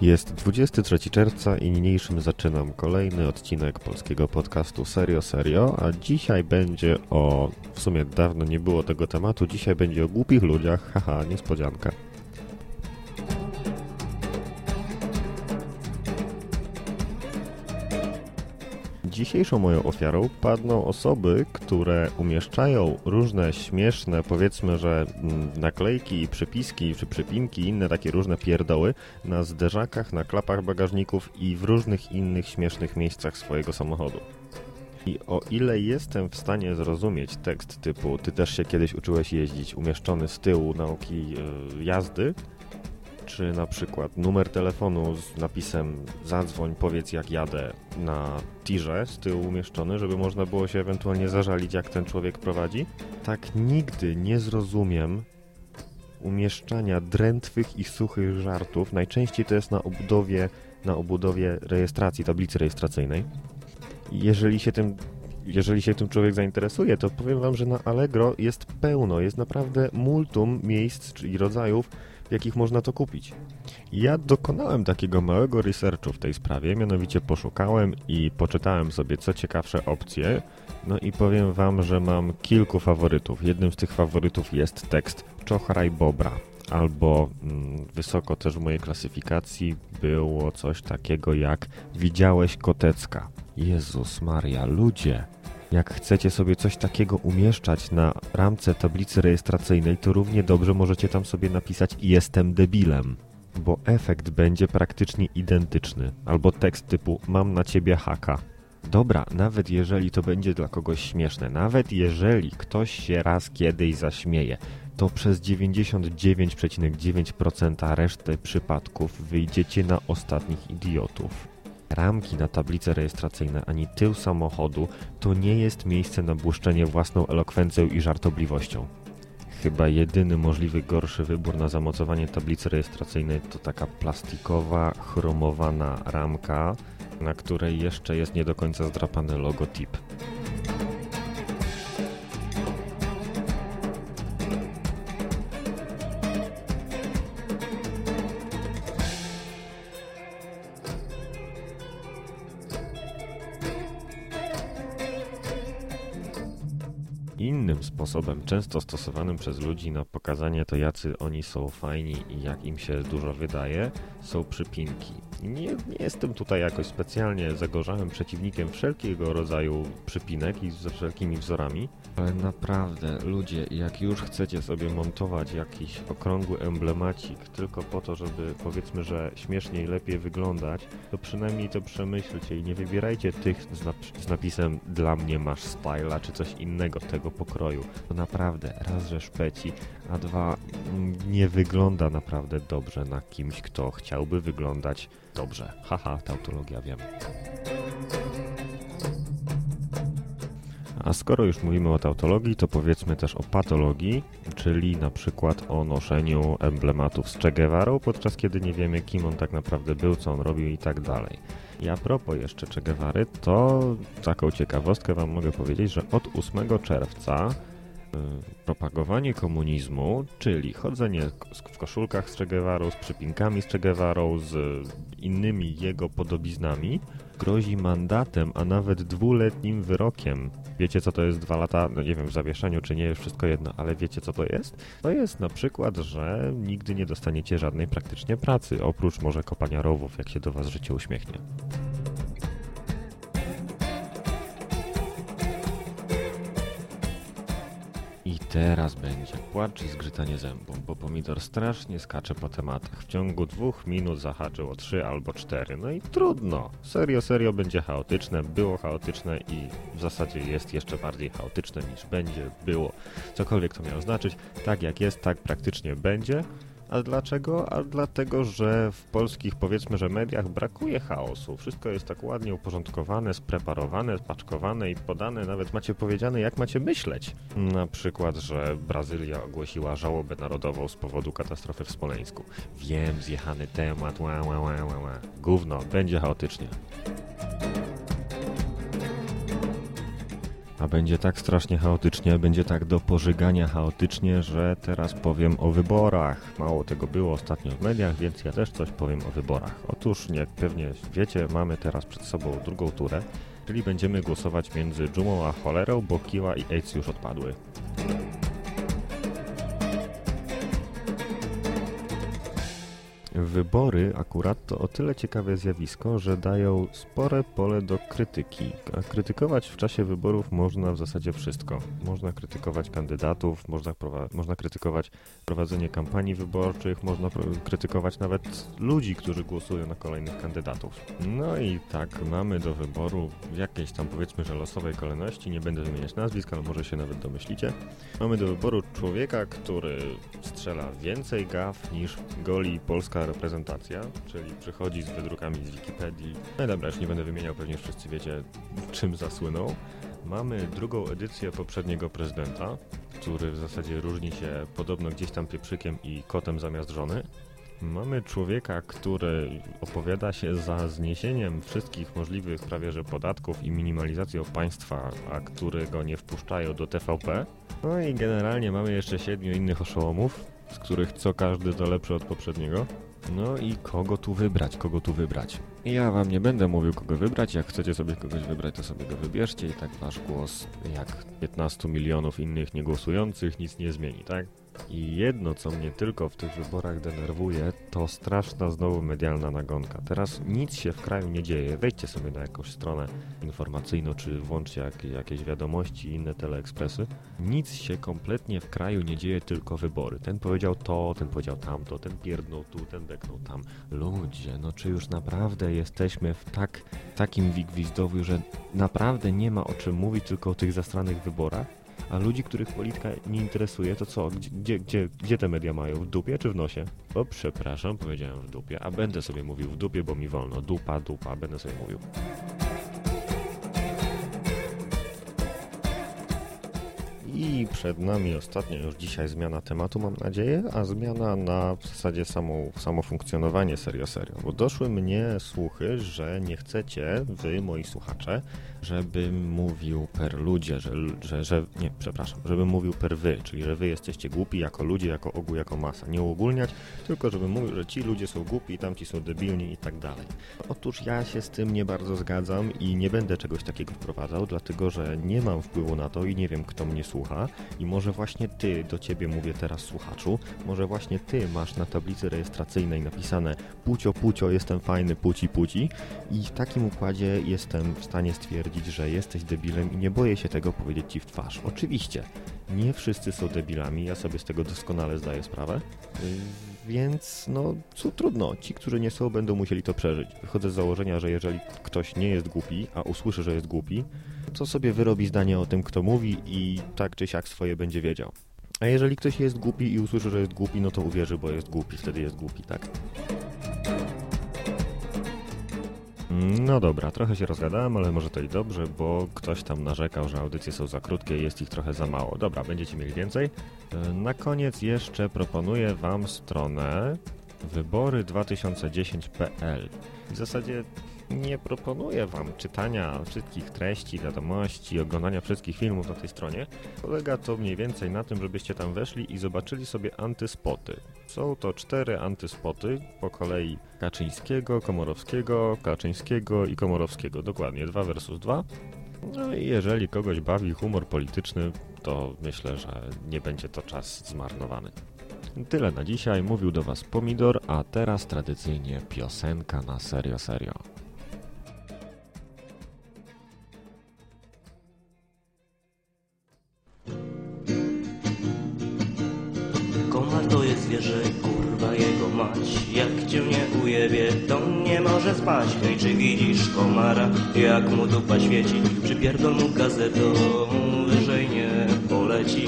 Jest 23 czerwca i niniejszym zaczynam kolejny odcinek polskiego podcastu Serio Serio, a dzisiaj będzie o... w sumie dawno nie było tego tematu, dzisiaj będzie o głupich ludziach, haha, niespodzianka. Dzisiejszą moją ofiarą padną osoby, które umieszczają różne śmieszne, powiedzmy, że mm, naklejki, przypiski czy przypinki, inne takie różne pierdoły na zderzakach, na klapach bagażników i w różnych innych śmiesznych miejscach swojego samochodu. I o ile jestem w stanie zrozumieć tekst typu ty też się kiedyś uczyłeś jeździć umieszczony z tyłu nauki yy, jazdy, czy na przykład numer telefonu z napisem zadzwoń, powiedz jak jadę na tirze z tyłu umieszczony, żeby można było się ewentualnie zażalić, jak ten człowiek prowadzi. Tak nigdy nie zrozumiem umieszczania drętwych i suchych żartów. Najczęściej to jest na obudowie, na obudowie rejestracji, tablicy rejestracyjnej. Jeżeli się tym jeżeli się tym człowiek zainteresuje, to powiem Wam, że na Allegro jest pełno, jest naprawdę multum miejsc i rodzajów, jakich można to kupić. Ja dokonałem takiego małego researchu w tej sprawie, mianowicie poszukałem i poczytałem sobie co ciekawsze opcje, no i powiem Wam, że mam kilku faworytów. Jednym z tych faworytów jest tekst Czochraj Bobra, albo mm, wysoko też w mojej klasyfikacji było coś takiego jak Widziałeś Kotecka. Jezus Maria, ludzie! Jak chcecie sobie coś takiego umieszczać na ramce tablicy rejestracyjnej, to równie dobrze możecie tam sobie napisać jestem debilem, bo efekt będzie praktycznie identyczny. Albo tekst typu mam na ciebie haka. Dobra, nawet jeżeli to będzie dla kogoś śmieszne, nawet jeżeli ktoś się raz kiedyś zaśmieje, to przez 99,9% reszty przypadków wyjdziecie na ostatnich idiotów ramki na tablice rejestracyjne ani tył samochodu to nie jest miejsce na błyszczenie własną elokwencją i żartobliwością. Chyba jedyny możliwy gorszy wybór na zamocowanie tablicy rejestracyjnej to taka plastikowa, chromowana ramka, na której jeszcze jest nie do końca zdrapany logotip. Innym sposobem, często stosowanym przez ludzi na pokazanie to, jacy oni są fajni i jak im się dużo wydaje, są przypinki. Nie, nie jestem tutaj jakoś specjalnie zagorzałym przeciwnikiem wszelkiego rodzaju przypinek i ze wszelkimi wzorami, ale naprawdę, ludzie, jak już chcecie sobie montować jakiś okrągły emblemacik tylko po to, żeby powiedzmy, że śmieszniej, lepiej wyglądać, to przynajmniej to przemyślcie i nie wybierajcie tych z, nap z napisem dla mnie masz styla czy coś innego tego pokroju. To naprawdę, raz, że szpeci, a dwa, nie wygląda naprawdę dobrze na kimś, kto chciałby wyglądać dobrze. Haha, tautologia, wiem. A skoro już mówimy o tautologii, to powiedzmy też o patologii, czyli na przykład o noszeniu emblematów z Che Guevara, podczas kiedy nie wiemy, kim on tak naprawdę był, co on robił i tak dalej. I a propos jeszcze Che Guevary, to taką ciekawostkę Wam mogę powiedzieć, że od 8 czerwca propagowanie komunizmu, czyli chodzenie w koszulkach z Che Guevarą, z przypinkami z Che Guevarą, z innymi jego podobiznami, grozi mandatem, a nawet dwuletnim wyrokiem. Wiecie, co to jest dwa lata, no nie wiem, w zawieszeniu czy nie, jest wszystko jedno, ale wiecie, co to jest? To jest na przykład, że nigdy nie dostaniecie żadnej praktycznie pracy, oprócz może kopania rowów, jak się do was życie uśmiechnie. Teraz będzie płacz i zgrzytanie zębów, bo pomidor strasznie skacze po tematach. W ciągu dwóch minut zahaczył o trzy albo cztery. No i trudno. Serio, serio będzie chaotyczne. Było chaotyczne i w zasadzie jest jeszcze bardziej chaotyczne niż będzie, było. Cokolwiek to miało znaczyć. Tak jak jest, tak praktycznie będzie. A dlaczego? A dlatego, że w polskich, powiedzmy, że mediach brakuje chaosu. Wszystko jest tak ładnie uporządkowane, spreparowane, spaczkowane i podane. Nawet macie powiedziane, jak macie myśleć. Na przykład, że Brazylia ogłosiła żałobę narodową z powodu katastrofy w Smoleńsku. Wiem, zjechany temat, ła, ła, ła, ła. Gówno, będzie chaotycznie. A będzie tak strasznie chaotycznie, będzie tak do pożygania chaotycznie, że teraz powiem o wyborach. Mało tego było ostatnio w mediach, więc ja też coś powiem o wyborach. Otóż, jak pewnie wiecie, mamy teraz przed sobą drugą turę, czyli będziemy głosować między dżumą a cholerą, bo kiła i AIDS już odpadły. Wybory akurat to o tyle ciekawe zjawisko, że dają spore pole do krytyki. A krytykować w czasie wyborów można w zasadzie wszystko. Można krytykować kandydatów, można, można krytykować prowadzenie kampanii wyborczych, można krytykować nawet ludzi, którzy głosują na kolejnych kandydatów. No i tak, mamy do wyboru w jakiejś tam powiedzmy, że losowej kolejności, nie będę wymieniać nazwisk, ale może się nawet domyślicie. Mamy do wyboru człowieka, który strzela więcej gaf niż goli Polska reprezentacja, czyli przychodzi z wydrukami z Wikipedii. No dobra, już nie będę wymieniał, pewnie wszyscy wiecie, czym zasłynął. Mamy drugą edycję poprzedniego prezydenta, który w zasadzie różni się podobno gdzieś tam pieprzykiem i kotem zamiast żony. Mamy człowieka, który opowiada się za zniesieniem wszystkich możliwych prawie że podatków i minimalizacją państwa, a którego nie wpuszczają do TVP. No i generalnie mamy jeszcze siedmiu innych oszołomów, z których co każdy to lepszy od poprzedniego. No i kogo tu wybrać, kogo tu wybrać? Ja wam nie będę mówił, kogo wybrać. Jak chcecie sobie kogoś wybrać, to sobie go wybierzcie i tak wasz głos, jak 15 milionów innych niegłosujących, nic nie zmieni, tak? I jedno, co mnie tylko w tych wyborach denerwuje, to straszna znowu medialna nagonka. Teraz nic się w kraju nie dzieje. Wejdźcie sobie na jakąś stronę informacyjną, czy włączcie jak, jakieś wiadomości inne teleekspresy. Nic się kompletnie w kraju nie dzieje, tylko wybory. Ten powiedział to, ten powiedział tamto, ten pierdnął tu, ten deknął tam. Ludzie, no czy już naprawdę jesteśmy w tak, takim wigwizdowiu, że naprawdę nie ma o czym mówić, tylko o tych zastranych wyborach? A ludzi, których polityka nie interesuje, to co? Gdzie, gdzie, gdzie te media mają? W dupie czy w nosie? O, przepraszam, powiedziałem w dupie, a będę sobie mówił w dupie, bo mi wolno. Dupa, dupa, będę sobie mówił. I przed nami ostatnia już dzisiaj zmiana tematu, mam nadzieję, a zmiana na w zasadzie samo, samo funkcjonowanie serio serio, bo doszły mnie słuchy, że nie chcecie, wy, moi słuchacze, żebym mówił per ludzie, że, że, że nie, przepraszam, żebym mówił per wy, czyli że wy jesteście głupi jako ludzie, jako ogół, jako masa. Nie uogólniać, tylko żebym mówił, że ci ludzie są głupi, tamci są debilni i tak dalej. Otóż ja się z tym nie bardzo zgadzam i nie będę czegoś takiego wprowadzał, dlatego że nie mam wpływu na to i nie wiem, kto mnie słucha i może właśnie ty, do ciebie mówię teraz słuchaczu, może właśnie ty masz na tablicy rejestracyjnej napisane pucio, pucio, jestem fajny, puci, puci i w takim układzie jestem w stanie stwierdzić, twierdzić, że jesteś debilem i nie boję się tego powiedzieć ci w twarz. Oczywiście, nie wszyscy są debilami, ja sobie z tego doskonale zdaję sprawę, więc no co trudno, ci, którzy nie są, będą musieli to przeżyć. Wychodzę z założenia, że jeżeli ktoś nie jest głupi, a usłyszy, że jest głupi, to sobie wyrobi zdanie o tym, kto mówi i tak czy siak swoje będzie wiedział. A jeżeli ktoś jest głupi i usłyszy, że jest głupi, no to uwierzy, bo jest głupi, wtedy jest głupi, tak? No dobra, trochę się rozgadałem, ale może to i dobrze, bo ktoś tam narzekał, że audycje są za krótkie i jest ich trochę za mało. Dobra, będziecie mieli więcej. E, na koniec jeszcze proponuję Wam stronę wybory2010.pl. W zasadzie nie proponuję Wam czytania wszystkich treści, wiadomości, oglądania wszystkich filmów na tej stronie. Polega to mniej więcej na tym, żebyście tam weszli i zobaczyli sobie antyspoty. Są to cztery antyspoty po kolei Kaczyńskiego, Komorowskiego, Kaczyńskiego i Komorowskiego. Dokładnie, 2 versus 2. No i jeżeli kogoś bawi humor polityczny, to myślę, że nie będzie to czas zmarnowany. Tyle na dzisiaj. Mówił do Was Pomidor, a teraz tradycyjnie piosenka na serio serio. Zwierzę, kurwa jego mać Jak cię nie ujebie, to nie może spać. Hej, czy widzisz komara, jak mu dupa świeci? Przypierdol mu gazetą, wyżej nie poleci.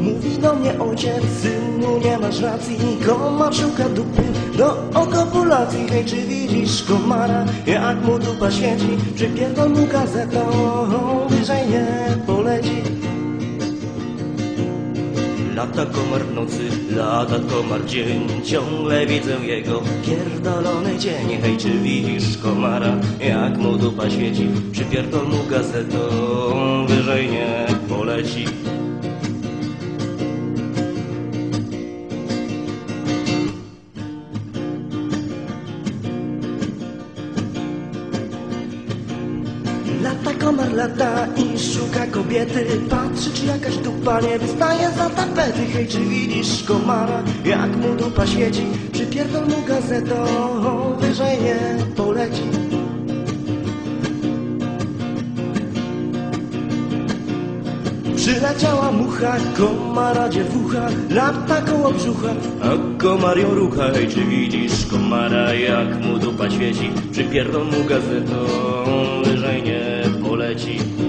Mówi do mnie ojciec, synu nie masz racji. Komar szuka dupy do okopulacji. Hej, czy widzisz komara, jak mu dupa świeci? Przypierdol mu gazetą, wyżej nie poleci Lata komar w nocy, lata komar dzień Ciągle widzę jego pierdolony dzień. Hej, czy widzisz komara, jak mu dupa świeci? Przypierdol mu gazetą, wyżej nie poleci Lata i szuka kobiety. Patrzy czy jakaś dupa nie wystaje za tapety. Hej, czy widzisz komara, jak mu dupa świeci? Przypierdol mu gazetą, wyżej nie poleci. Przyleciała mucha, komara dziewucha. Lata koło brzucha, a komar ją rucha. Hej, czy widzisz komara, jak mu dupa świeci? Przypierdol mu gazetą, wyżej nie poleci